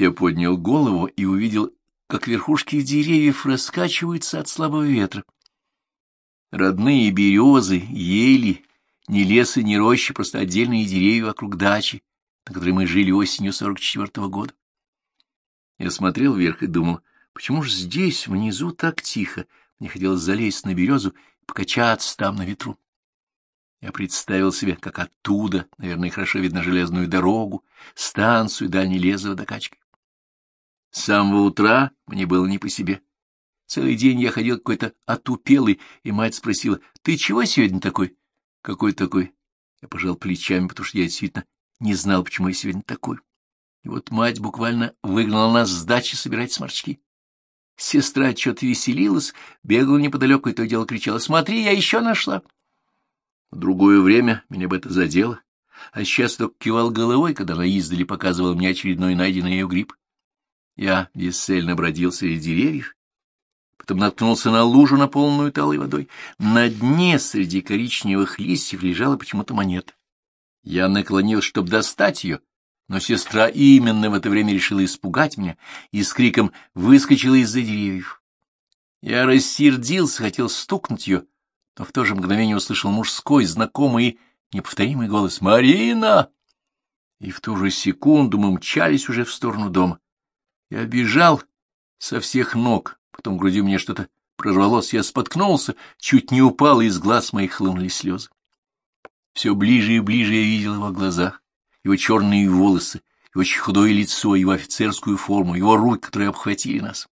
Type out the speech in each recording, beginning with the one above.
Я поднял голову и увидел, как верхушки деревьев раскачиваются от слабого ветра. Родные березы, ели, ни леса, ни рощи, просто отдельные деревья вокруг дачи, на которой мы жили осенью 44-го года. Я смотрел вверх и думал, почему же здесь, внизу, так тихо? Мне хотелось залезть на березу и покачаться там на ветру. Я представил себе, как оттуда, наверное, хорошо видно железную дорогу, станцию, дальний лес за водокачкой. С самого утра мне было не по себе. Целый день я ходил какой-то отупелый, и мать спросила, «Ты чего сегодня такой?» «Какой такой?» Я пожал плечами, потому что я действительно не знал, почему я сегодня такой. И вот мать буквально выгнала нас с дачи собирать сморчки. Сестра что-то веселилась, бегала неподалеку и то дело кричала, «Смотри, я еще нашла!» В другое время меня бы это задело, а сейчас только кивал головой, когда она издали показывала мне очередной найденный ее гриб. Я бесцельно бродил среди деревьев, потом наткнулся на лужу, наполненную талой водой. На дне среди коричневых листьев лежала почему-то монета. Я наклонился, чтобы достать ее, но сестра именно в это время решила испугать меня и с криком выскочила из-за деревьев. Я рассердился, хотел стукнуть ее, но в то же мгновение услышал мужской, знакомый и неповторимый голос «Марина!» И в ту же секунду мы мчались уже в сторону дома. Я бежал со всех ног, потом в груди мне что-то прорвалось, я споткнулся, чуть не упал, и из глаз моих хлынули слезы. Все ближе и ближе я видел его глаза, его черные волосы, его очень худое лицо, его офицерскую форму, его руки, которые обхватили нас.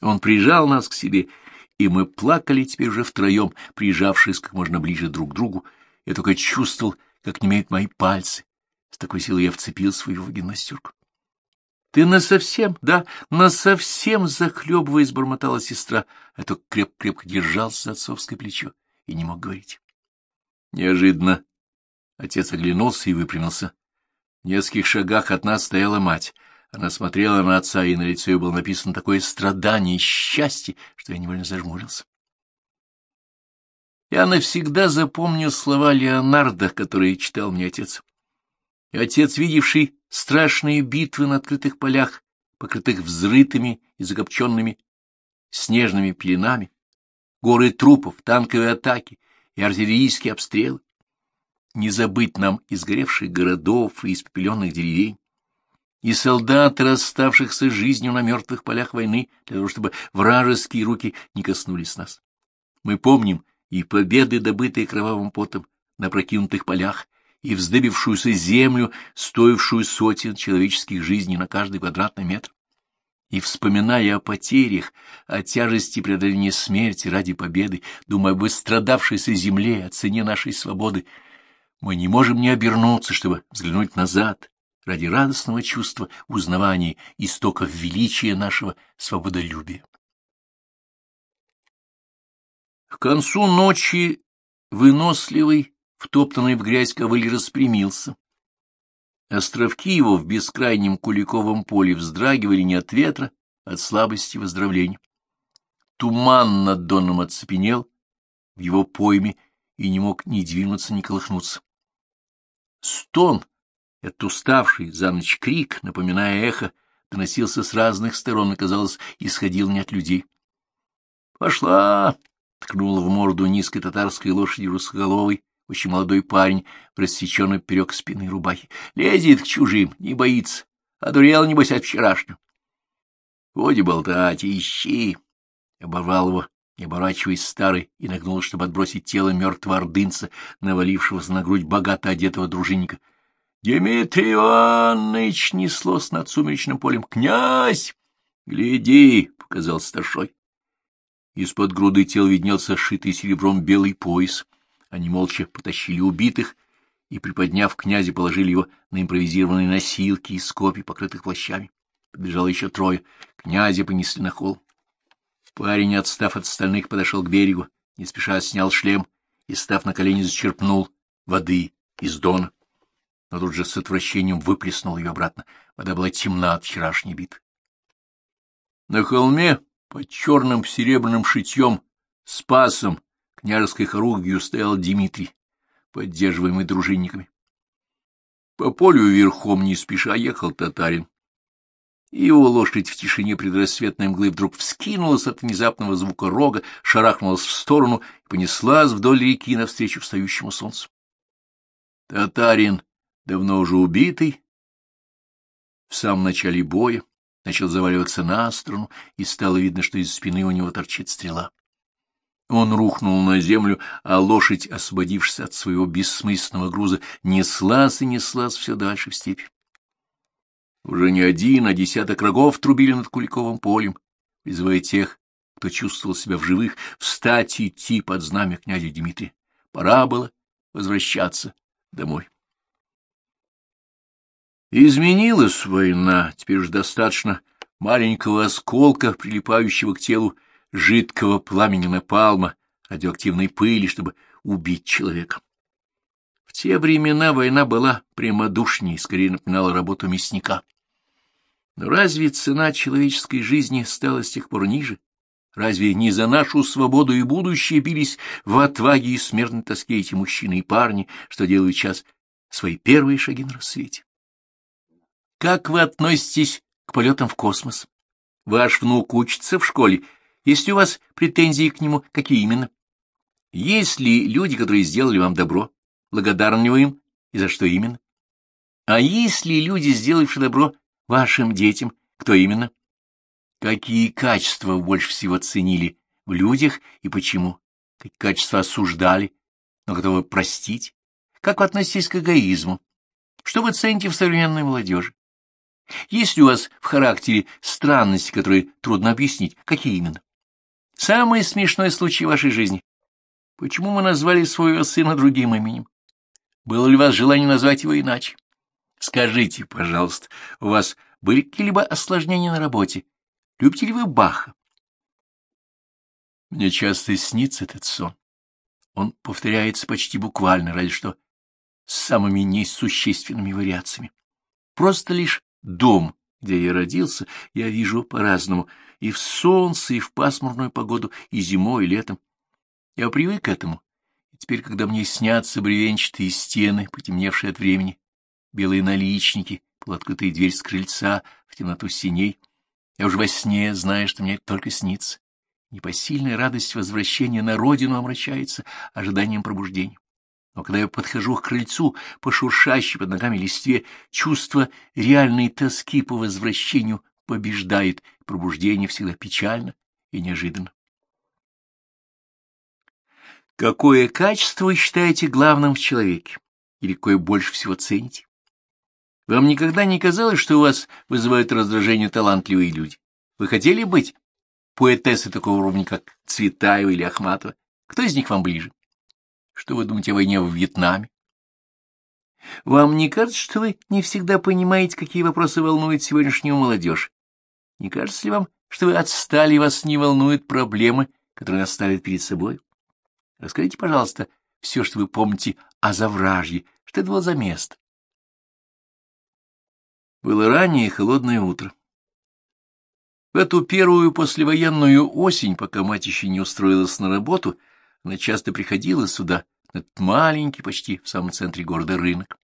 Он прижал нас к себе и мы плакали теперь уже втроем, прижавшись как можно ближе друг к другу. Я только чувствовал, как немеют мои пальцы. С такой силой я вцепил свою гимнастерку. — Ты насовсем, да, насовсем, захлебываясь, бормотала сестра, а то крепко-крепко держался за отцовское плечо и не мог говорить. Неожиданно отец оглянулся и выпрямился. В нескольких шагах от нас стояла мать. Она смотрела на отца, и на лице ее было написано такое страдание и счастье, что я невольно зажмурился. Я навсегда запомнил слова Леонардо, которые читал мне отец. И отец, видевший страшные битвы на открытых полях, покрытых взрытыми и закопченными снежными пеленами, горы трупов, танковые атаки и артиллерийские обстрелы. Не забыть нам изгоревших городов и испепеленных деревень, и солдат, расставшихся жизнью на мертвых полях войны, для того, чтобы вражеские руки не коснулись нас. Мы помним и победы, добытые кровавым потом на прокинутых полях, и вздыбившуюся землю, стоившую сотен человеческих жизней на каждый квадратный метр. И, вспоминая о потерях, о тяжести преодоления смерти ради победы, думая об истрадавшейся земле, о цене нашей свободы, мы не можем не обернуться, чтобы взглянуть назад, ради радостного чувства узнавания истоков величия нашего свободолюбия. К концу ночи выносливый, втоптанный в грязь ковыль распрямился. Островки его в бескрайнем куликовом поле вздрагивали не от ветра, а от слабости выздоровления. Туман над доном оцепенел в его пойме и не мог ни двинуться, ни колыхнуться. Стон этот уставший за ночь крик, напоминая эхо, доносился с разных сторон и, казалось, исходил не от людей. «Пошла!» — ткнул в морду низкой татарской лошади русоголовый, очень молодой парень в рассеченной поперек спины рубахи. «Лезет к чужим, не боится. Одурел, небось, от вчерашнего». «Води болтать, ищи!» — оборвал его, не оборачиваясь старый, и нагнул, чтобы отбросить тело мертвого ордынца, навалившегося на грудь богато одетого дружинника — Дмитрий Иванович неслось над сумеречным полем. «Князь! Гляди!» — показал старшой. Из-под груды тел виднелся шитый серебром белый пояс. Они молча потащили убитых и, приподняв князя, положили его на импровизированные носилки из копий, покрытых плащами. Подбежало еще трое. Князя понесли на холм. Парень, отстав от остальных, подошел к берегу, не спеша снял шлем и, став на колени, зачерпнул воды из дона но тут же с отвращением выплеснул ее обратно. Вода была темна от вчерашней битвы. На холме под черным серебряным шитьем спасом княжеской хоругвью стоял Дмитрий, поддерживаемый дружинниками. По полю верхом не спеша ехал татарин. его лошадь в тишине предрассветной мглы вдруг вскинулась от внезапного звука рога, шарахнулась в сторону и понеслась вдоль реки навстречу встающему солнцу. Татарин, давно уже убитый, в самом начале боя, начал заваливаться на сторону, и стало видно, что из спины у него торчит стрела. Он рухнул на землю, а лошадь, освободившись от своего бессмысленного груза, неслась и неслась все дальше в степь. Уже не один, а десяток рогов трубили над Куликовым полем, призывая тех, кто чувствовал себя в живых, встать и идти под знамя князя Дмитрия. Пора было возвращаться домой. Изменилась война, теперь уж достаточно маленького осколка, прилипающего к телу жидкого пламени напалма, радиоактивной пыли, чтобы убить человека. В те времена война была прямодушнее, скорее напоминала работу мясника. Но разве цена человеческой жизни стала с тех пор ниже? Разве не за нашу свободу и будущее бились в отваге и смертной тоске эти мужчины и парни, что делают сейчас свои первые шаги на рассвете? Как вы относитесь к полетам в космос? Ваш внук учится в школе. Есть ли у вас претензии к нему? Какие именно? Есть ли люди, которые сделали вам добро? Благодарны вы им? И за что именно? А есть ли люди, сделавшие добро Вашим детям? Кто именно? Какие качества больше всего ценили в людях и почему? Какие качества осуждали, но готовы простить? Как вы относитесь к эгоизму? Что вы цените в современной молодежи? Есть ли у вас в характере странности, которые трудно объяснить? Какие именно? Самый смешной случай в вашей жизни. Почему мы назвали своего сына другим именем? Было ли у вас желание назвать его иначе? Скажите, пожалуйста, у вас были какие-либо осложнения на работе? Любите ли вы Баха? Мне часто снится этот сон. Он повторяется почти буквально, разве что с самыми несущественными вариациями. Просто лишь дом, где я родился, я вижу по-разному, и в солнце, и в пасмурную погоду, и зимой, и летом. Я привык к этому, и теперь, когда мне снятся бревенчатые стены, потемневшие от времени, белые наличники, полуоткрытая дверь с крыльца в темноту синей. Я уже во сне знаю, что мне только снится. Непосильная радость возвращения на родину омрачается ожиданием пробуждения. Но когда я подхожу к крыльцу, по шуршащей под ногами листве, чувство реальной тоски по возвращению побеждает, пробуждение всегда печально и неожиданно. Какое качество вы считаете главным в человеке? Или какое больше всего цените? Вам никогда не казалось, что у вас вызывают раздражение талантливые люди? Вы хотели быть поэтессой такого уровня, как Цветаева или Ахматова? Кто из них вам ближе? Что вы думаете о войне в Вьетнаме? Вам не кажется, что вы не всегда понимаете, какие вопросы волнуют сегодняшнюю молодежь? Не кажется ли вам, что вы отстали и вас не волнуют проблемы, которые нас ставят перед собой? Расскажите, пожалуйста, все, что вы помните о Завражье, что это было за место? Было раннее холодное утро. В эту первую послевоенную осень, пока мать еще не устроилась на работу, она часто приходила сюда, на этот маленький, почти в самом центре города, рынок.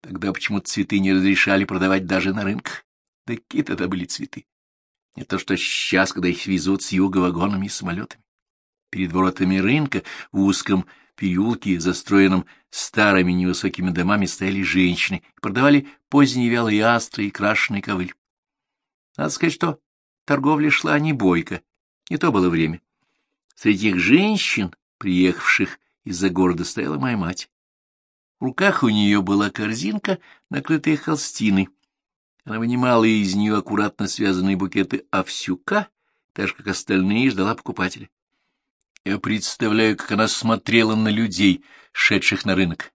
Тогда почему-то цветы не разрешали продавать даже на рынках. Да какие тогда были цветы? Не то что сейчас, когда их везут с юга вагонами и самолетами. Перед воротами рынка в узком переулке, застроенном старыми невысокими домами, стояли женщины и продавали поздние вялые астры и крашеный ковыль. Надо сказать, что торговля шла не бойко, не то было время. Среди их женщин, приехавших из-за города, стояла моя мать. В руках у нее была корзинка, накрытая холстиной. Она вынимала из нее аккуратно связанные букеты овсюка, так же, как остальные, ждала покупателя. Я представляю, как она смотрела на людей, шедших на рынок.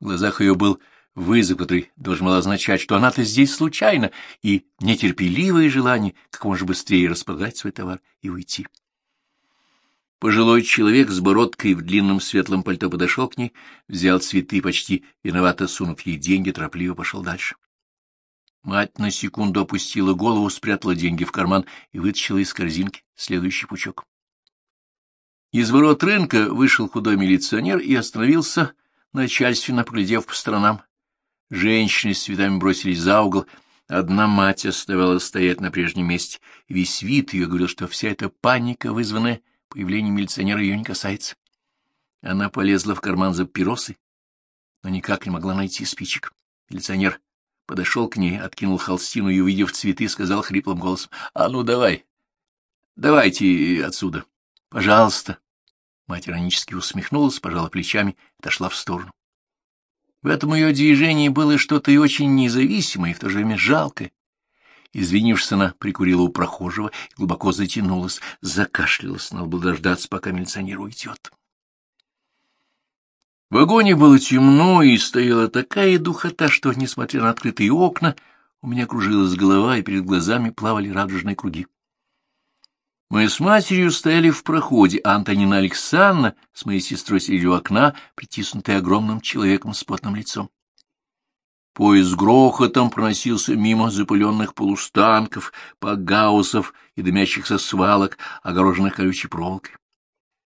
В глазах ее был вызов, который должен был означать, что она-то здесь случайно, и нетерпеливое желание как можно быстрее распродать свой товар и уйти. Пожилой человек с бородкой в длинном светлом пальто подошел к ней, взял цветы, почти виновато сунув ей деньги, торопливо пошел дальше. Мать на секунду опустила голову, спрятала деньги в карман и вытащила из корзинки следующий пучок. Из ворот рынка вышел худой милиционер и остановился, начальственно поглядев по сторонам. Женщины с цветами бросились за угол, Одна мать оставалась стоять на прежнем месте. Весь вид ее говорил, что вся эта паника, вызванная появлением милиционера, ее не касается. Она полезла в карман за папиросы, но никак не могла найти спичек. Милиционер подошел к ней, откинул холстину и, увидев цветы, сказал хриплым голосом, — А ну, давай, давайте отсюда, пожалуйста. Мать иронически усмехнулась, пожала плечами и отошла в сторону. В этом ее движении было что-то и очень независимое, и в то же время жалкое. Извинившись, она прикурила у прохожего и глубоко затянулась, закашлялась, надо было дождаться, пока милиционер уйдет. В вагоне было темно, и стояла такая духота, что, несмотря на открытые окна, у меня кружилась голова, и перед глазами плавали радужные круги. Мы с матерью стояли в проходе, а Антонина Александровна с моей сестрой сидели у окна, притиснутая огромным человеком с потным лицом. Поезд грохотом проносился мимо запыленных полустанков, погаусов и дымящихся свалок, огороженных колючей проволокой.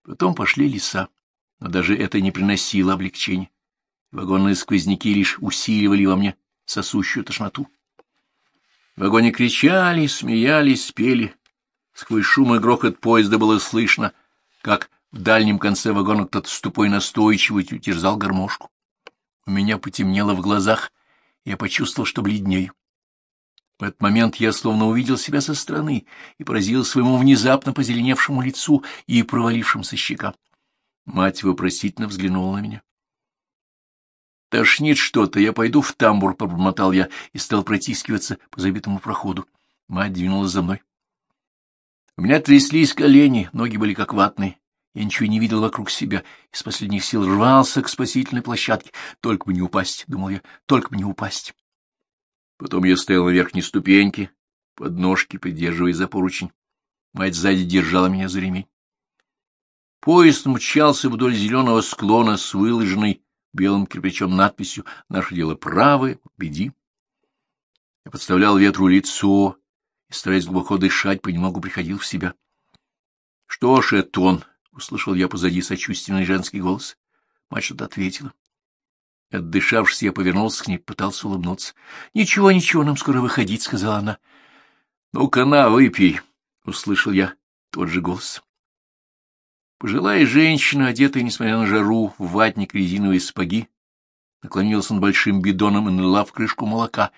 Потом пошли леса, но даже это не приносило облегчения. Вагонные сквозняки лишь усиливали во мне сосущую тошноту. В вагоне кричали, смеялись, пели — Сквозь шум и грохот поезда было слышно, как в дальнем конце вагона кто-то с тупой настойчивостью терзал гармошку. У меня потемнело в глазах, я почувствовал, что бледнею. В этот момент я словно увидел себя со стороны и поразил своему внезапно позеленевшему лицу и провалившимся щекам. Мать вопросительно взглянула на меня. «Тошнит что-то, я пойду в тамбур», — пробормотал я и стал протискиваться по забитому проходу. Мать двинулась за мной. У меня тряслись колени, ноги были как ватные. Я ничего не видел вокруг себя, из последних сил рвался к спасительной площадке. Только бы не упасть, — думал я, — только бы не упасть. Потом я стоял на верхней ступеньке, под ножки, придерживая за поручень. Мать сзади держала меня за ремень. Поезд мчался вдоль зеленого склона с выложенной белым кирпичом надписью «Наше дело правое, беди». Я подставлял ветру лицо, и, стараясь глубоко дышать, понемногу приходил в себя. — Что ж это он? — услышал я позади сочувственный женский голос. Мать что-то ответила. Отдышавшись, я повернулся к ней, пытался улыбнуться. — Ничего, ничего, нам скоро выходить, — сказала она. — Ну-ка на, выпей, — услышал я тот же голос. Пожилая женщина, одетая, несмотря на жару, в ватник резиновые сапоги, наклонилась над большим бидоном и налила в крышку молока.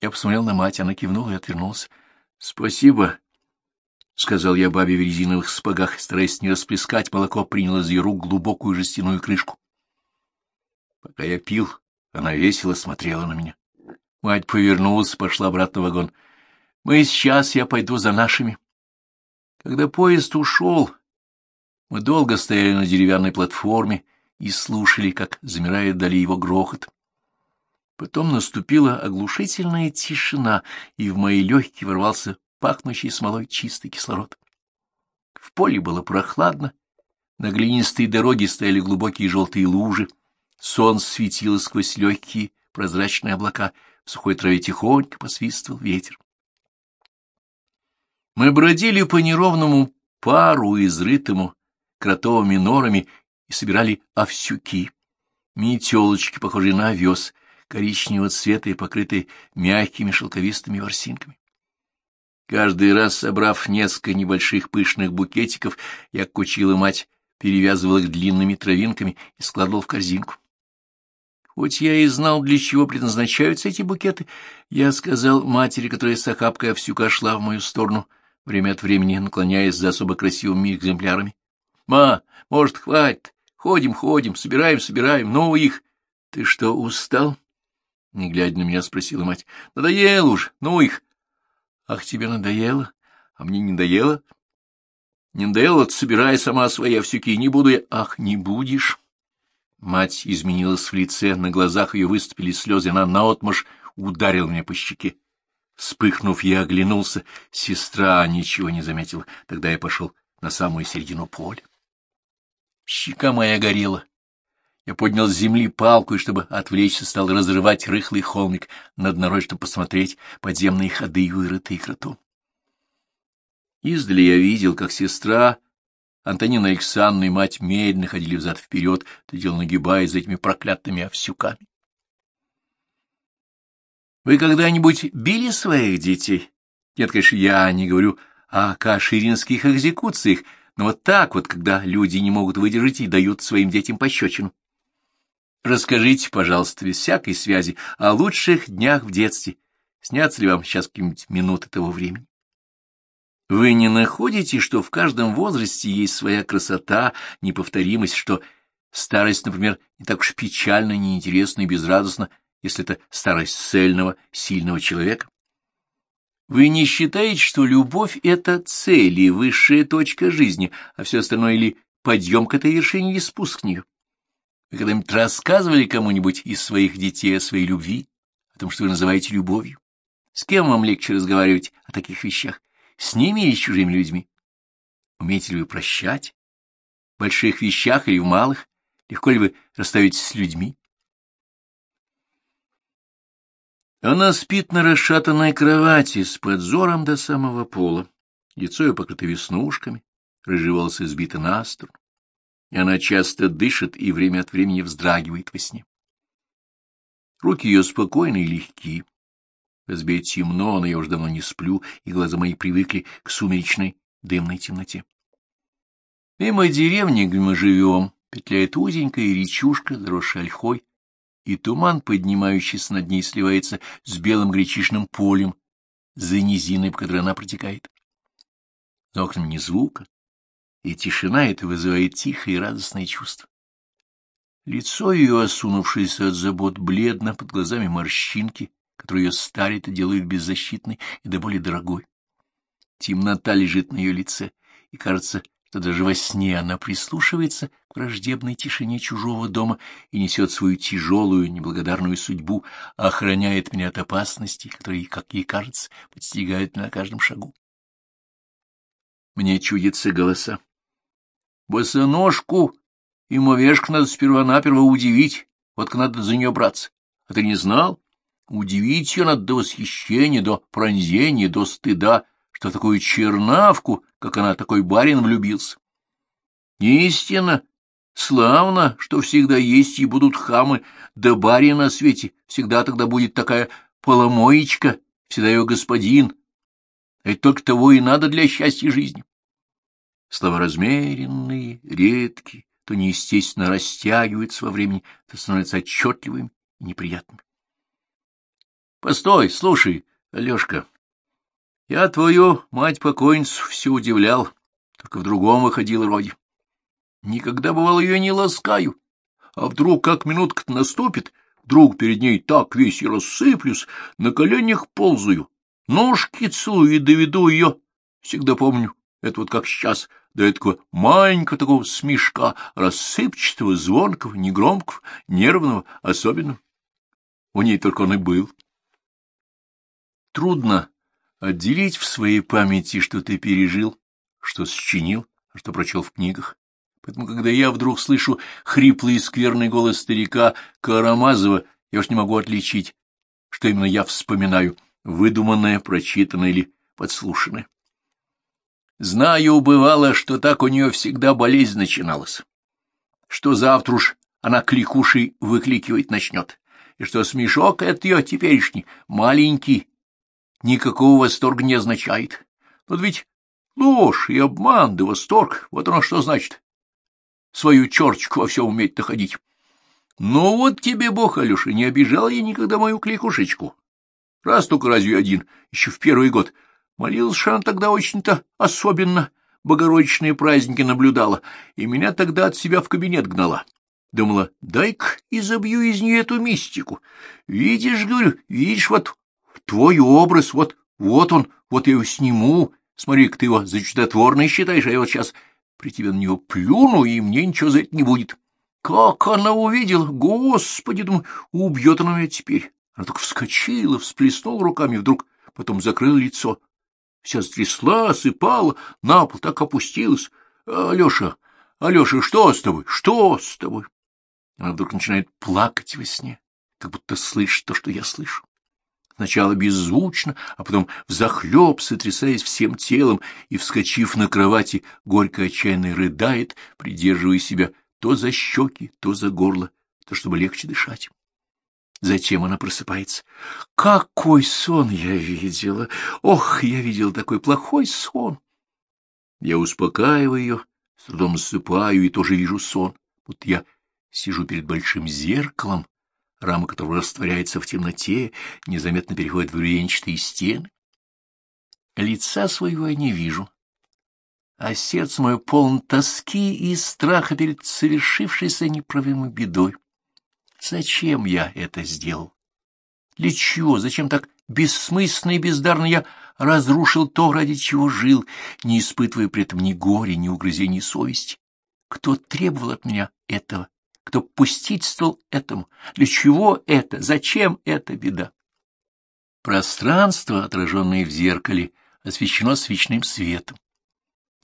Я посмотрел на мать, она кивнула и отвернулась. — Спасибо, — сказал я бабе в резиновых сапогах, стараясь не расплескать молоко, принял из ее рук глубокую жестяную крышку. Пока я пил, она весело смотрела на меня. Мать повернулась, пошла обратно в вагон. — Мы сейчас, я пойду за нашими. Когда поезд ушел, мы долго стояли на деревянной платформе и слушали, как замирает вдали его грохот. Потом наступила оглушительная тишина, и в мои легкие ворвался пахнущий смолой чистый кислород. В поле было прохладно, на глинистой дороге стояли глубокие желтые лужи, солнце светило сквозь легкие прозрачные облака, в сухой траве тихонько посвистывал ветер. Мы бродили по неровному пару, изрытому кротовыми норами, и собирали овсюки, метелочки, похожие на овес, коричневого цвета и покрытые мягкими шелковистыми ворсинками. Каждый раз, собрав несколько небольших пышных букетиков, я кучила мать, перевязывал их длинными травинками и складывал в корзинку. Хоть я и знал, для чего предназначаются эти букеты, я сказал матери, которая с охапкой овсюка шла в мою сторону, время от времени наклоняясь за особо красивыми экземплярами. — Ма, может, хватит? Ходим, ходим, собираем, собираем. Ну их! Ты что, устал? Не глядя на меня, спросила мать. — Надоело уж, ну их. — Ах, тебе надоело? А мне не надоело? — Не надоело, то собирай сама свои овсюки, не буду я. — Ах, не будешь? Мать изменилась в лице, на глазах ее выступили слезы, она наотмашь ударила меня по щеке. Вспыхнув, я оглянулся. Сестра ничего не заметила. Тогда я пошел на самую середину поля. Щека моя горела. Я поднял с земли палку и, чтобы отвлечься, стал разрывать рыхлый холмик над норой, чтобы посмотреть подземные ходы, вырытые кротом. Издали я видел, как сестра Антонина Александровна и мать медленно ходили взад-вперед, то дело нагибаясь за этими проклятыми овсюками. Вы когда-нибудь били своих детей? Нет, конечно, я не говорю о каширинских экзекуциях, но вот так вот, когда люди не могут выдержать и дают своим детям пощечину. Расскажите, пожалуйста, без всякой связи, о лучших днях в детстве. Снятся ли вам сейчас какие-нибудь минуты того времени? Вы не находите, что в каждом возрасте есть своя красота, неповторимость, что старость, например, не так уж печально, неинтересна и безрадостна, если это старость цельного, сильного человека? Вы не считаете, что любовь — это цель и высшая точка жизни, а все остальное или подъем к этой вершине, или спуск к нее? Вы когда-нибудь рассказывали кому-нибудь из своих детей о своей любви, о том, что вы называете любовью? С кем вам легче разговаривать о таких вещах? С ними или с чужими людьми? Умеете ли вы прощать? В больших вещах или в малых? Легко ли вы расставитесь с людьми? Она спит на расшатанной кровати с подзором до самого пола. Лицо ее покрыто веснушками, рыжие волосы сбиты на сторону. И она часто дышит и время от времени вздрагивает во сне. Руки ее спокойны и легки. В избе темно, но я уже давно не сплю, и глаза мои привыкли к сумеречной дымной темноте. Мимо деревни, где мы живем, петляет узенькая речушка, заросшая ольхой, и туман, поднимающийся над ней, сливается с белым гречишным полем, за низиной, по которой она протекает. За окнами ни звука, и тишина это вызывает тихое и радостное чувство. Лицо ее, осунувшееся от забот, бледно, под глазами морщинки, которые ее старят и делают беззащитной и до более дорогой. Темнота лежит на ее лице, и кажется, что даже во сне она прислушивается к враждебной тишине чужого дома и несет свою тяжелую, неблагодарную судьбу, охраняет меня от опасностей, которые, как ей кажется, подстерегают на каждом шагу. Мне чудятся голоса. Босоножку и мовешку надо сперва-наперво удивить, вот надо за нее браться. А ты не знал? Удивить ее надо до восхищения, до пронзения, до стыда, что такую чернавку, как она, такой барин влюбился. Истинно, славно, что всегда есть и будут хамы, да барин на свете, всегда тогда будет такая поломоечка, всегда ее господин. Это только того и надо для счастья жизни. Слова размеренные, редкие, то неестественно растягиваются во времени, то становятся отчетливыми и неприятными. — Постой, слушай, Алешка, я твою мать-покойницу все удивлял, только в другом выходил роде. Никогда, бывало, ее не ласкаю, а вдруг, как минутка-то наступит, вдруг перед ней так весь и рассыплюсь, на коленях ползаю, ножки целую и доведу ее. Всегда помню, это вот как сейчас, до этого маленького такого смешка, рассыпчатого, звонкого, негромкого, нервного, особенного. У ней только он и был. Трудно отделить в своей памяти, что ты пережил, что сочинил, а что прочел в книгах. Поэтому, когда я вдруг слышу хриплый и скверный голос старика Карамазова, я уж не могу отличить, что именно я вспоминаю, выдуманное, прочитанное или подслушанное. Знаю, бывало, что так у нее всегда болезнь начиналась, что завтра уж она кликушей выкликивать начнет, и что смешок от ее теперешний, маленький, никакого восторга не означает. Вот ведь ложь и обман да восторг, вот оно что значит. Свою черточку во всем уметь доходить. Ну вот тебе бог, Алеша, не обижал я никогда мою кликушечку. Раз только разве один, еще в первый год. Молился она тогда очень-то особенно, богородичные праздники наблюдала, и меня тогда от себя в кабинет гнала. Думала, дай-ка и забью из нее эту мистику. Видишь, говорю, видишь, вот Твой образ, вот, вот он, вот я его сниму. Смотри, ты его за чудотворный считаешь, а я вот сейчас при тебе на него плюну, и мне ничего за это не будет. Как она увидела! Господи, думаю, убьет она меня теперь. Она так вскочила, всплеснула руками, вдруг потом закрыла лицо. Вся стрясла, сыпала, на пол так опустилась. Алеша, Алеша, что с тобой? Что с тобой? Она вдруг начинает плакать во сне, как будто слышит то, что я слышу сначала беззвучно, а потом взахлеб, сотрясаясь всем телом и, вскочив на кровати, горько отчаянно рыдает, придерживая себя то за щеки, то за горло, то чтобы легче дышать. Затем она просыпается. Какой сон я видела! Ох, я видел такой плохой сон! Я успокаиваю ее, с трудом засыпаю и тоже вижу сон. Вот я сижу перед большим зеркалом, рама которого растворяется в темноте, незаметно переходит в бревенчатые стены. Лица своего я не вижу, а сердце мое полно тоски и страха перед совершившейся неправимой бедой. Зачем я это сделал? Для чего? Зачем так бессмысленно и бездарно я разрушил то, ради чего жил, не испытывая при этом ни горя, ни угрызений совести? Кто требовал от меня этого? Кто пустительствовал этому? Для чего это? Зачем эта беда? Пространство, отраженное в зеркале, освещено свечным светом.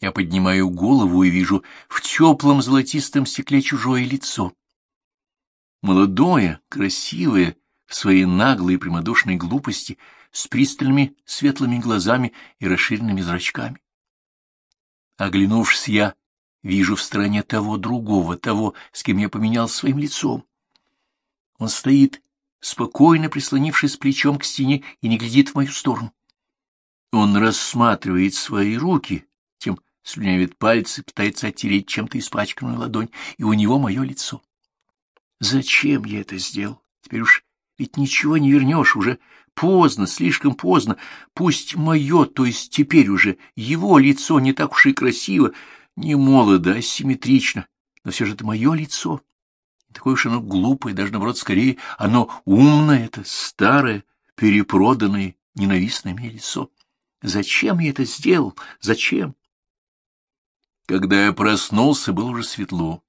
Я поднимаю голову и вижу в теплом золотистом стекле чужое лицо. Молодое, красивое, в своей наглой и прямодушной глупости, с пристальными светлыми глазами и расширенными зрачками. Оглянувшись, я вижу в стороне того другого, того, с кем я поменял своим лицом. Он стоит, спокойно прислонившись плечом к стене, и не глядит в мою сторону. Он рассматривает свои руки, тем слюнявит пальцы, пытается оттереть чем-то испачканную ладонь, и у него мое лицо. Зачем я это сделал? Теперь уж ведь ничего не вернешь, уже поздно, слишком поздно. Пусть мое, то есть теперь уже его лицо не так уж и красиво, не молодо, а симметрично, но все же это мое лицо. Такое уж оно глупое, даже наоборот, скорее, оно умное, это старое, перепроданное, ненавистное мне лицо. Зачем я это сделал? Зачем? Когда я проснулся, было уже светло.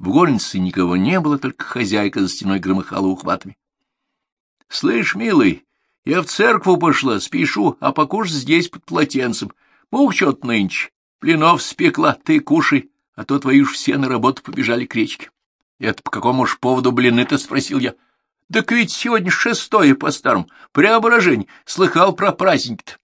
В горнице никого не было, только хозяйка за стеной громыхала ухватами. — Слышь, милый, я в церкву пошла, спешу, а покушать здесь под полотенцем. Мух что-то нынче. Блинов спекла, ты кушай, а то твои уж все на работу побежали к речке. — Это по какому ж поводу блины-то? — спросил я. — Так ведь сегодня шестое по-старому. Преображение. Слыхал про праздник-то.